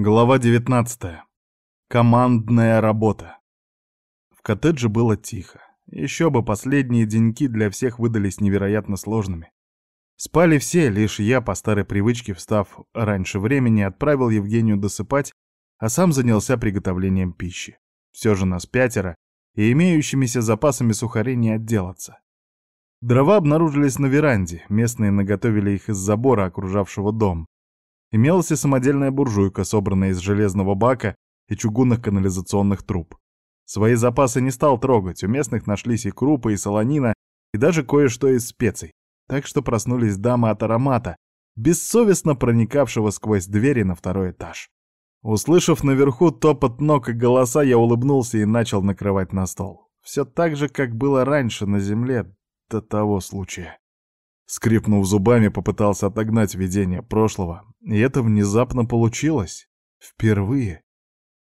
Глава 19. Командная работа. В коттедже было тихо. Еще бы последние деньки для всех выдались невероятно сложными. Спали все, лишь я, по старой привычке, встав раньше времени, отправил Евгению досыпать, а сам занялся приготовлением пищи. Все же нас пятеро, и имеющимися запасами сухарей не отделаться. Дрова обнаружились на веранде, местные наготовили их из забора, окружавшего дом. Имелась и самодельная буржуйка, собранная из железного бака и чугунных канализационных труб. Свои запасы не стал трогать, у местных нашлись и крупы, и солонина, и даже кое-что из специй. Так что проснулись дамы от аромата, бессовестно проникавшего сквозь двери на второй этаж. Услышав наверху топот ног и голоса, я улыбнулся и начал накрывать на стол. Все так же, как было раньше на земле до того случая. Скрипнув зубами, попытался отогнать видение прошлого, и это внезапно получилось. Впервые.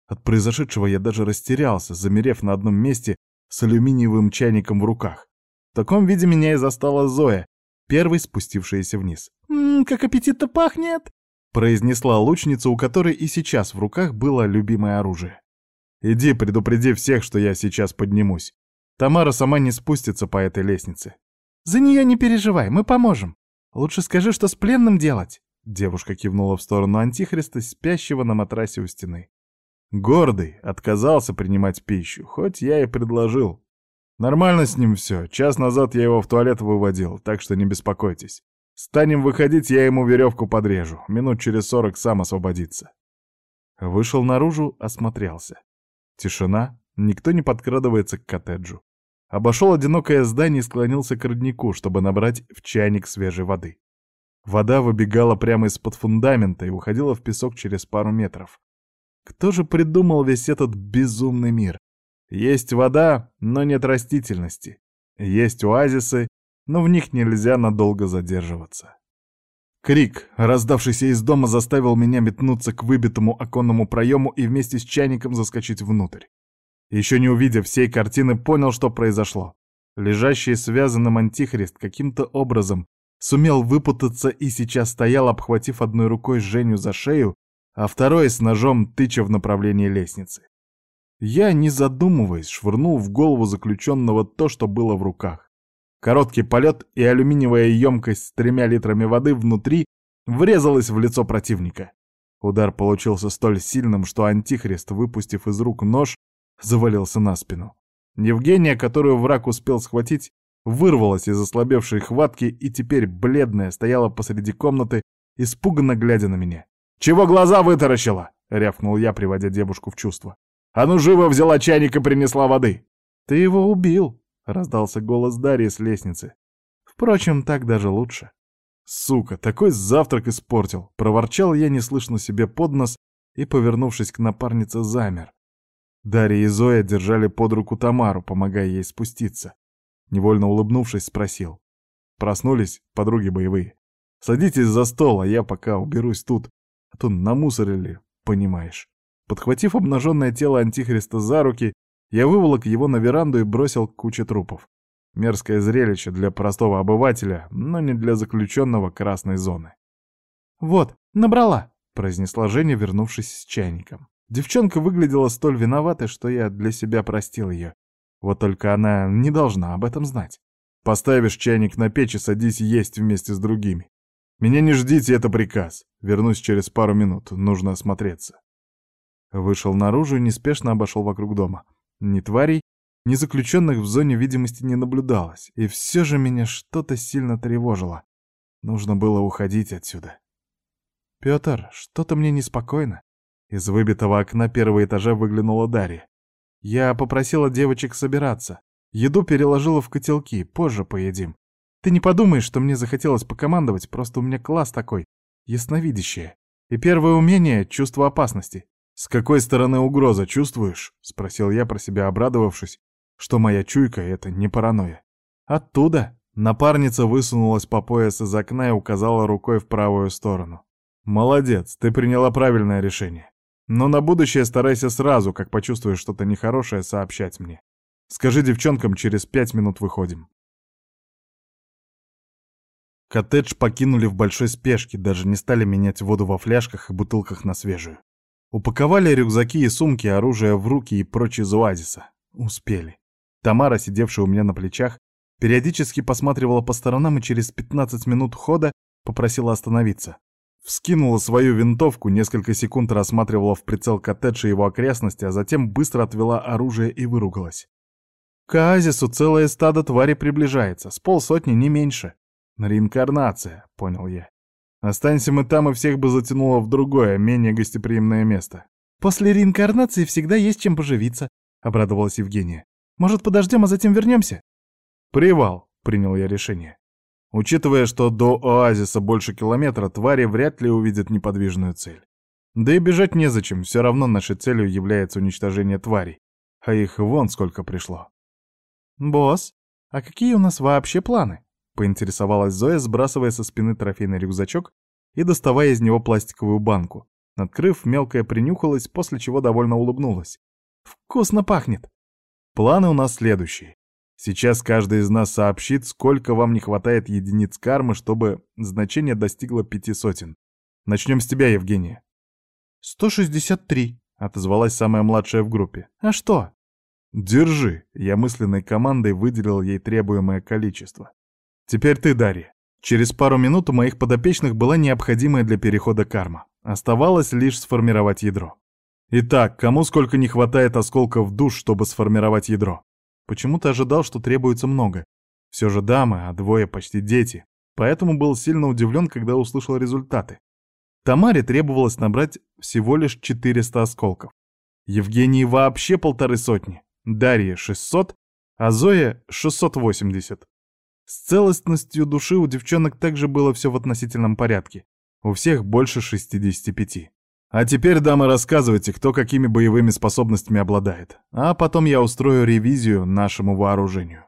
От произошедшего я даже растерялся, замерев на одном месте с алюминиевым чайником в руках. В таком виде меня и застала Зоя, первой спустившаяся вниз. «Ммм, как аппетитно пахнет!» произнесла лучница, у которой и сейчас в руках было любимое оружие. «Иди, предупреди всех, что я сейчас поднимусь. Тамара сама не спустится по этой лестнице. «За нее не переживай, мы поможем. Лучше скажи, что с пленным делать?» Девушка кивнула в сторону Антихриста, спящего на матрасе у стены. Гордый, отказался принимать пищу, хоть я и предложил. Нормально с ним все, час назад я его в туалет выводил, так что не беспокойтесь. Станем выходить, я ему веревку подрежу, минут через сорок сам освободится. Вышел наружу, осмотрелся. Тишина, никто не подкрадывается к коттеджу. Обошел одинокое здание и склонился к роднику, чтобы набрать в чайник свежей воды. Вода выбегала прямо из-под фундамента и уходила в песок через пару метров. Кто же придумал весь этот безумный мир? Есть вода, но нет растительности. Есть оазисы, но в них нельзя надолго задерживаться. Крик, раздавшийся из дома, заставил меня метнуться к выбитому оконному проему и вместе с чайником заскочить внутрь. Еще не увидев всей картины, понял, что произошло. Лежащий связанным антихрист каким-то образом сумел выпутаться и сейчас стоял, обхватив одной рукой Женю за шею, а второй с ножом тыча в направлении лестницы. Я, не задумываясь, швырнул в голову заключенного то, что было в руках. Короткий полет и алюминиевая емкость с тремя литрами воды внутри врезалась в лицо противника. Удар получился столь сильным, что антихрист, выпустив из рук нож, завалился на спину. Евгения, которую враг успел схватить, вырвалась из ослабевшей хватки и теперь, бледная, стояла посреди комнаты, испуганно глядя на меня. «Чего глаза вытаращила?» — рявкнул я, приводя девушку в чувство. «А ну живо взяла чайник и принесла воды!» «Ты его убил!» — раздался голос Дарьи с лестницы. «Впрочем, так даже лучше». «Сука, такой завтрак испортил!» — проворчал я неслышно себе под нос и, повернувшись к напарнице, замер. Дарья и Зоя держали под руку Тамару, помогая ей спуститься. Невольно улыбнувшись, спросил. Проснулись подруги боевые. Садитесь за стол, а я пока уберусь тут, а то намусорили, понимаешь. Подхватив обнаженное тело Антихриста за руки, я выволок его на веранду и бросил к куче трупов. Мерзкое зрелище для простого обывателя, но не для заключенного красной зоны. «Вот, набрала», — произнесла Женя, вернувшись с чайником. Девчонка выглядела столь виноватой, что я для себя простил ее. Вот только она не должна об этом знать. Поставишь чайник на печь и садись есть вместе с другими. Меня не ждите, это приказ. Вернусь через пару минут, нужно осмотреться. Вышел наружу и неспешно обошел вокруг дома. Ни тварей, ни заключенных в зоне видимости не наблюдалось, и все же меня что-то сильно тревожило. Нужно было уходить отсюда. «Пётр, что-то мне неспокойно», из выбитого окна первого этажа выглянула Дарья. Я попросила девочек собираться. Еду переложила в котелки, позже поедим. Ты не подумаешь, что мне захотелось покомандовать, просто у меня класс такой, ясновидящее. И первое умение — чувство опасности. «С какой стороны угроза чувствуешь?» — спросил я про себя, обрадовавшись, что моя чуйка — это не паранойя. «Оттуда». Напарница высунулась по пояс из окна и указала рукой в правую сторону. «Молодец, ты приняла правильное решение. Но на будущее старайся сразу, как почувствуешь что-то нехорошее, сообщать мне. Скажи девчонкам, через пять минут выходим. Коттедж покинули в большой спешке, даже не стали менять воду во фляжках и бутылках на свежую. Упаковали рюкзаки и сумки, оружие в руки и прочь из оазиса. Успели. Тамара, сидевшая у меня на плечах, периодически посматривала по сторонам и через 15 минут хода попросила остановиться. Вскинула свою винтовку, несколько секунд рассматривала в прицел коттедж и его окрестности, а затем быстро отвела оружие и выругалась. К оазису целое стадо твари приближается, с полсотни, не меньше. Реинкарнация, понял я. Останься мы там, и всех бы затянуло в другое, менее гостеприимное место. После реинкарнации всегда есть чем поживиться, обрадовалась Евгения. Может, подождем, а затем вернемся? Привал, принял я решение. Учитывая, что до оазиса больше километра, твари вряд ли увидят неподвижную цель. Да и бежать незачем, все равно нашей целью является уничтожение тварей. А их вон сколько пришло. «Босс, а какие у нас вообще планы?» — поинтересовалась Зоя, сбрасывая со спины трофейный рюкзачок и доставая из него пластиковую банку. Открыв, мелкая принюхалась, после чего довольно улыбнулась. «Вкусно пахнет!» Планы у нас следующие. Сейчас каждый из нас сообщит, сколько вам не хватает единиц кармы, чтобы значение достигло пяти сотен. Начнем с тебя, Евгения. «Сто шестьдесят три», — отозвалась самая младшая в группе. «А что?» «Держи», — я мысленной командой выделил ей требуемое количество. «Теперь ты, Дарья». Через пару минут у моих подопечных была необходимая для перехода карма. Оставалось лишь сформировать ядро. Итак, кому сколько не хватает осколков душ, чтобы сформировать ядро? Почему-то ожидал, что требуется много. Все же дамы, а двое почти дети. Поэтому был сильно удивлен, когда услышал результаты. Тамаре требовалось набрать всего лишь 400 осколков. Евгении вообще полторы сотни, Дарье 600, а Зоя 680. С целостностью души у девчонок также было все в относительном порядке. У всех больше 65. А теперь, дамы, рассказывайте, кто какими боевыми способностями обладает. А потом я устрою ревизию нашему вооружению.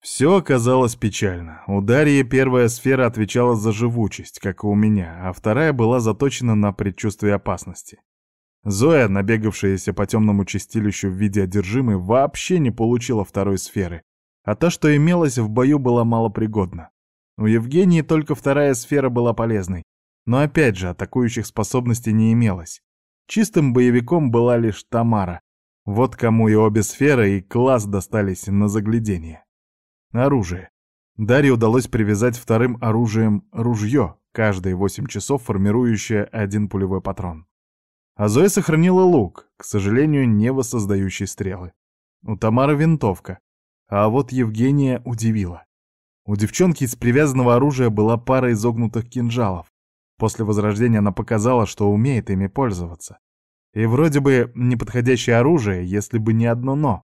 Все оказалось печально. У Дарьи первая сфера отвечала за живучесть, как и у меня, а вторая была заточена на предчувствие опасности. Зоя, набегавшаяся по темному чистилищу в виде одержимой, вообще не получила второй сферы, а та, что имелась в бою, была малопригодна. У Евгении только вторая сфера была полезной, но опять же, атакующих способностей не имелось. Чистым боевиком была лишь Тамара. Вот кому и обе сферы, и класс достались на заглядение. Оружие. Дарье удалось привязать вторым оружием ружье, каждые 8 часов формирующее один пулевой патрон. А Зоя сохранила лук, к сожалению, не воссоздающий стрелы. У Тамары винтовка, а вот Евгения удивила. У девчонки из привязанного оружия была пара изогнутых кинжалов, После возрождения она показала, что умеет ими пользоваться. И вроде бы неподходящее оружие, если бы не одно «но».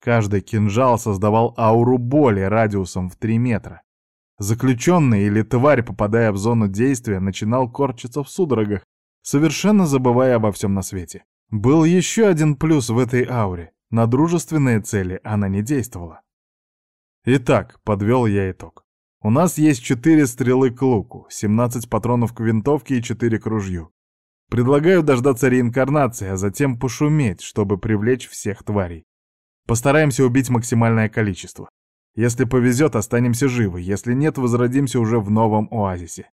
Каждый кинжал создавал ауру боли радиусом в 3 метра. Заключенный или тварь, попадая в зону действия, начинал корчиться в судорогах, совершенно забывая обо всем на свете. Был еще один плюс в этой ауре. На дружественные цели она не действовала. Итак, подвел я итог. У нас есть четыре стрелы к луку, 17 патронов к винтовке и четыре к ружью. Предлагаю дождаться реинкарнации, а затем пошуметь, чтобы привлечь всех тварей. Постараемся убить максимальное количество. Если повезет, останемся живы, если нет, возродимся уже в новом оазисе.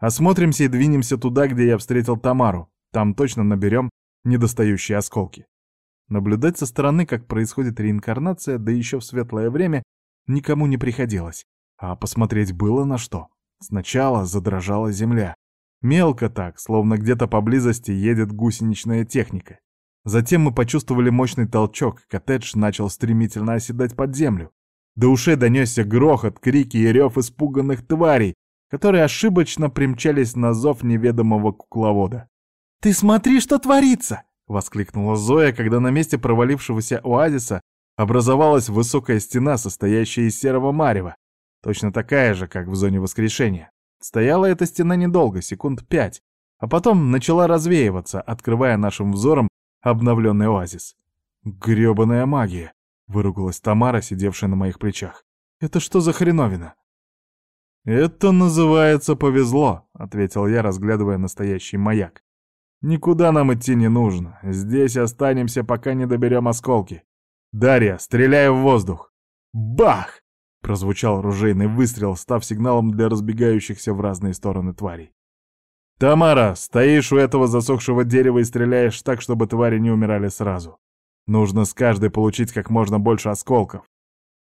Осмотримся и двинемся туда, где я встретил Тамару. Там точно наберем недостающие осколки. Наблюдать со стороны, как происходит реинкарнация, да еще в светлое время, никому не приходилось. А посмотреть было на что. Сначала задрожала земля. Мелко так, словно где-то поблизости едет гусеничная техника. Затем мы почувствовали мощный толчок, коттедж начал стремительно оседать под землю. До ушей донесся грохот, крики и рев испуганных тварей, которые ошибочно примчались на зов неведомого кукловода. «Ты смотри, что творится!» — воскликнула Зоя, когда на месте провалившегося оазиса образовалась высокая стена, состоящая из серого марева, Точно такая же, как в зоне воскрешения. Стояла эта стена недолго, секунд пять, а потом начала развеиваться, открывая нашим взором обновленный оазис. «Грёбаная магия!» — выругалась Тамара, сидевшая на моих плечах. «Это что за хреновина?» «Это называется повезло», — ответил я, разглядывая настоящий маяк. «Никуда нам идти не нужно. Здесь останемся, пока не доберем осколки. Дарья, стреляй в воздух!» Бах! Прозвучал ружейный выстрел, став сигналом для разбегающихся в разные стороны тварей. «Тамара, стоишь у этого засохшего дерева и стреляешь так, чтобы твари не умирали сразу. Нужно с каждой получить как можно больше осколков.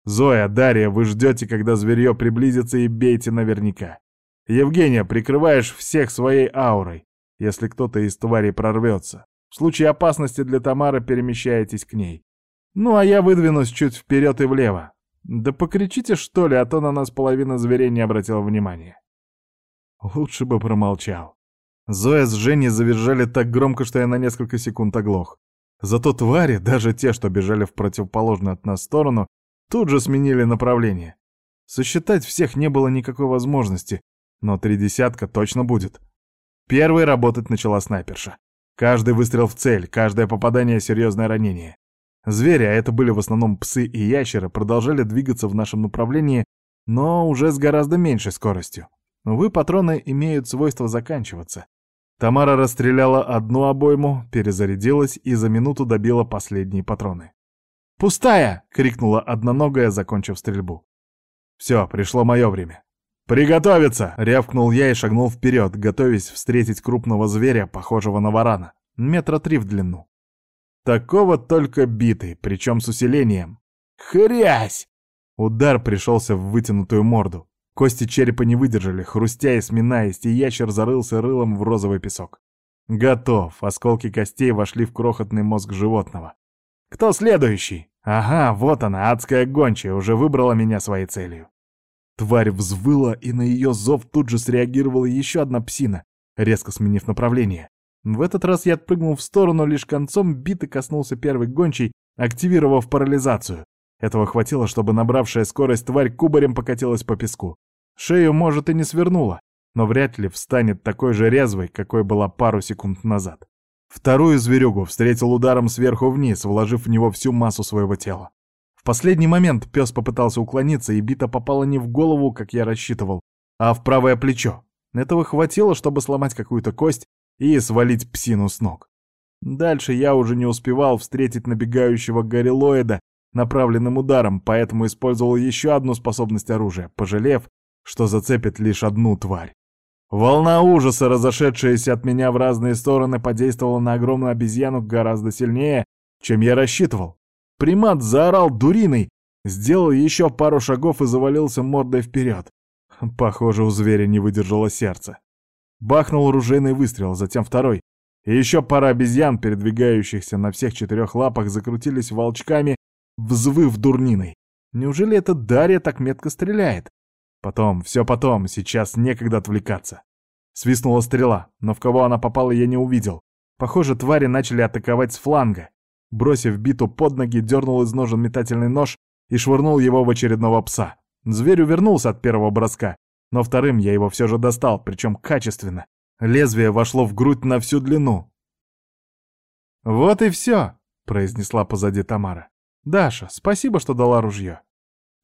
Зоя, Дарья, вы ждете, когда зверье приблизится и бейте наверняка. Евгения, прикрываешь всех своей аурой, если кто-то из тварей прорвется. В случае опасности для Тамары перемещаетесь к ней. Ну, а я выдвинусь чуть вперед и влево. Да покричите, что ли, а то на нас половина зверей не обратила внимания. Лучше бы промолчал. Зоя с Женей завизжали так громко, что я на несколько секунд оглох. Зато твари, даже те, что бежали в противоположную от нас сторону, тут же сменили направление. Сосчитать всех не было никакой возможности, но три десятка точно будет. Первой работать начала снайперша. Каждый выстрел в цель, каждое попадание — серьезное ранение. Звери, а это были в основном псы и ящеры, продолжали двигаться в нашем направлении, но уже с гораздо меньшей скоростью. Увы, патроны имеют свойство заканчиваться. Тамара расстреляла одну обойму, перезарядилась и за минуту добила последние патроны. «Пустая!» — крикнула одноногая, закончив стрельбу. «Все, пришло мое время». «Приготовиться!» — рявкнул я и шагнул вперед, готовясь встретить крупного зверя, похожего на варана, метра три в длину. Такого только битый, причем с усилением. Хрясь! Удар пришелся в вытянутую морду. Кости черепа не выдержали, хрустя и сминаясь, и ящер зарылся рылом в розовый песок. Готов. Осколки костей вошли в крохотный мозг животного. Кто следующий? Ага, вот она, адская гончая, уже выбрала меня своей целью. Тварь взвыла, и на ее зов тут же среагировала еще одна псина, резко сменив направление. В этот раз я отпрыгнул в сторону, лишь концом биты коснулся первый гончий, активировав парализацию. Этого хватило, чтобы набравшая скорость тварь кубарем покатилась по песку. Шею, может, и не свернула, но вряд ли встанет такой же резвой, какой была пару секунд назад. Вторую зверюгу встретил ударом сверху вниз, вложив в него всю массу своего тела. В последний момент пес попытался уклониться, и бита попала не в голову, как я рассчитывал, а в правое плечо. Этого хватило, чтобы сломать какую-то кость и свалить псину с ног. Дальше я уже не успевал встретить набегающего горилоида направленным ударом, поэтому использовал еще одну способность оружия, пожалев, что зацепит лишь одну тварь. Волна ужаса, разошедшаяся от меня в разные стороны, подействовала на огромную обезьяну гораздо сильнее, чем я рассчитывал. Примат заорал дуриной, сделал еще пару шагов и завалился мордой вперед. Похоже, у зверя не выдержало сердце. Бахнул ружейный выстрел, затем второй. И еще пара обезьян, передвигающихся на всех четырех лапах, закрутились волчками, взвыв дурниной. Неужели эта Дарья так метко стреляет? Потом, все потом, сейчас некогда отвлекаться. Свистнула стрела, но в кого она попала, я не увидел. Похоже, твари начали атаковать с фланга. Бросив биту под ноги, дернул из ножен метательный нож и швырнул его в очередного пса. Зверь увернулся от первого броска, но вторым я его все же достал, причем качественно. Лезвие вошло в грудь на всю длину. «Вот и все», — произнесла позади Тамара. «Даша, спасибо, что дала ружье».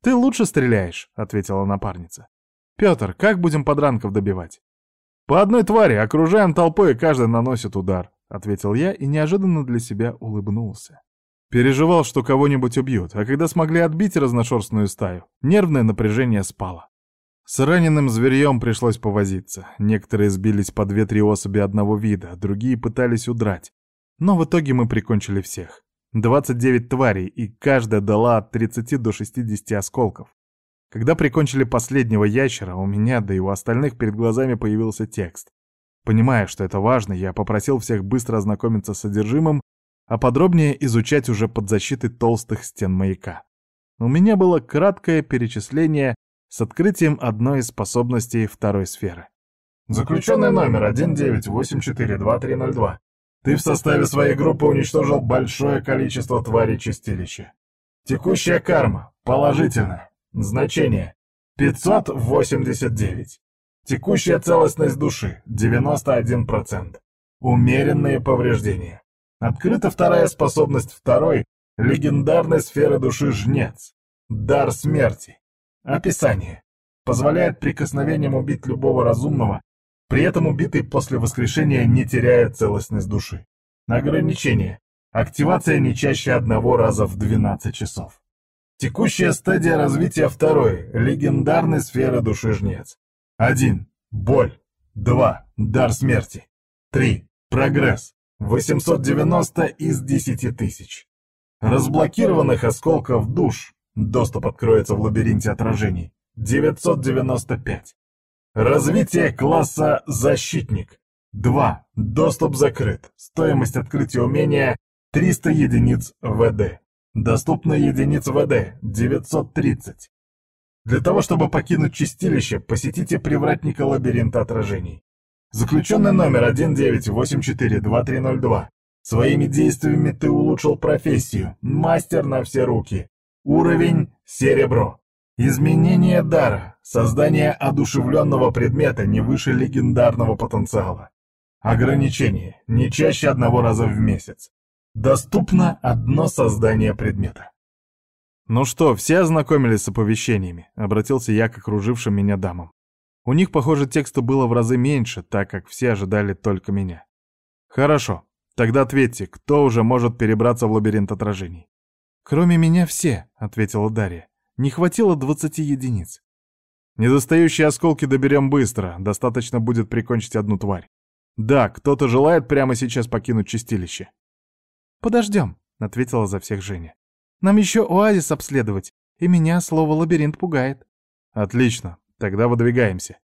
«Ты лучше стреляешь», — ответила напарница. «Петр, как будем подранков добивать?» «По одной твари, окружаем толпой, и каждый наносит удар», — ответил я и неожиданно для себя улыбнулся. Переживал, что кого-нибудь убьют, а когда смогли отбить разношерстную стаю, нервное напряжение спало. С раненым зверьем пришлось повозиться. Некоторые сбились по две-три особи одного вида, другие пытались удрать. Но в итоге мы прикончили всех. 29 тварей, и каждая дала от 30 до 60 осколков. Когда прикончили последнего ящера, у меня, да и у остальных перед глазами появился текст. Понимая, что это важно, я попросил всех быстро ознакомиться с содержимым, а подробнее изучать уже под защитой толстых стен маяка. У меня было краткое перечисление с открытием одной из способностей второй сферы. Заключенный номер 19842302. Ты в составе своей группы уничтожил большое количество тварей чистилища. Текущая карма. Положительная. Значение. 589. Текущая целостность души. 91%. Умеренные повреждения. Открыта вторая способность второй легендарной сферы души Жнец. Дар смерти. Описание. Позволяет прикосновением убить любого разумного, при этом убитый после воскрешения не теряет целостность души. Ограничение. Активация не чаще одного раза в 12 часов. Текущая стадия развития второй, легендарной сферы души жнец. 1. Боль. 2. Дар смерти. 3. Прогресс. 890 из 10 тысяч. Разблокированных осколков душ. Доступ откроется в лабиринте отражений. 995. Развитие класса «Защитник». 2. Доступ закрыт. Стоимость открытия умения 300 единиц ВД. Доступно единиц ВД 930. Для того, чтобы покинуть чистилище, посетите привратника лабиринта отражений. Заключенный номер 1984-2302. Своими действиями ты улучшил профессию. Мастер на все руки. Уровень серебро. Изменение дара. Создание одушевленного предмета не выше легендарного потенциала. Ограничение. Не чаще одного раза в месяц. Доступно одно создание предмета. «Ну что, все ознакомились с оповещениями?» — обратился я к окружившим меня дамам. У них, похоже, текста было в разы меньше, так как все ожидали только меня. «Хорошо, тогда ответьте, кто уже может перебраться в лабиринт отражений?» «Кроме меня все», — ответила Дарья. «Не хватило двадцати единиц». «Недостающие осколки доберем быстро, достаточно будет прикончить одну тварь. Да, кто-то желает прямо сейчас покинуть чистилище?» «Подождем», — ответила за всех Женя. Нам еще оазис обследовать, и меня слово «лабиринт» пугает». Отлично, тогда выдвигаемся.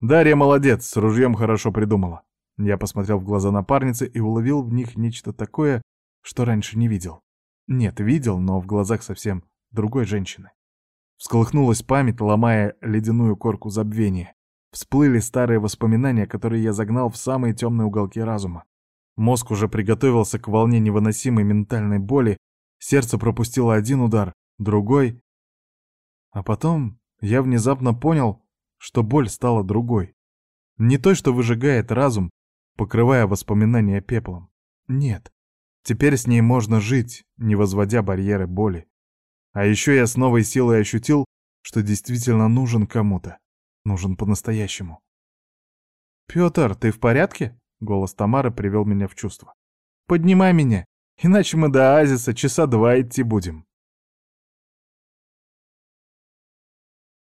Дарья молодец, с ружьем хорошо придумала. Я посмотрел в глаза напарницы и уловил в них нечто такое, что раньше не видел. Нет, видел, но в глазах совсем другой женщины. Всколыхнулась память, ломая ледяную корку забвения. Всплыли старые воспоминания, которые я загнал в самые темные уголки разума. Мозг уже приготовился к волне невыносимой ментальной боли, Сердце пропустило один удар, другой. А потом я внезапно понял, что боль стала другой. Не той, что выжигает разум, покрывая воспоминания пеплом. Нет, теперь с ней можно жить, не возводя барьеры боли. А еще я с новой силой ощутил, что действительно нужен кому-то. Нужен по-настоящему. «Пётр, ты в порядке?» — голос Тамары привел меня в чувство. «Поднимай меня, Иначе мы до оазиса часа два идти будем.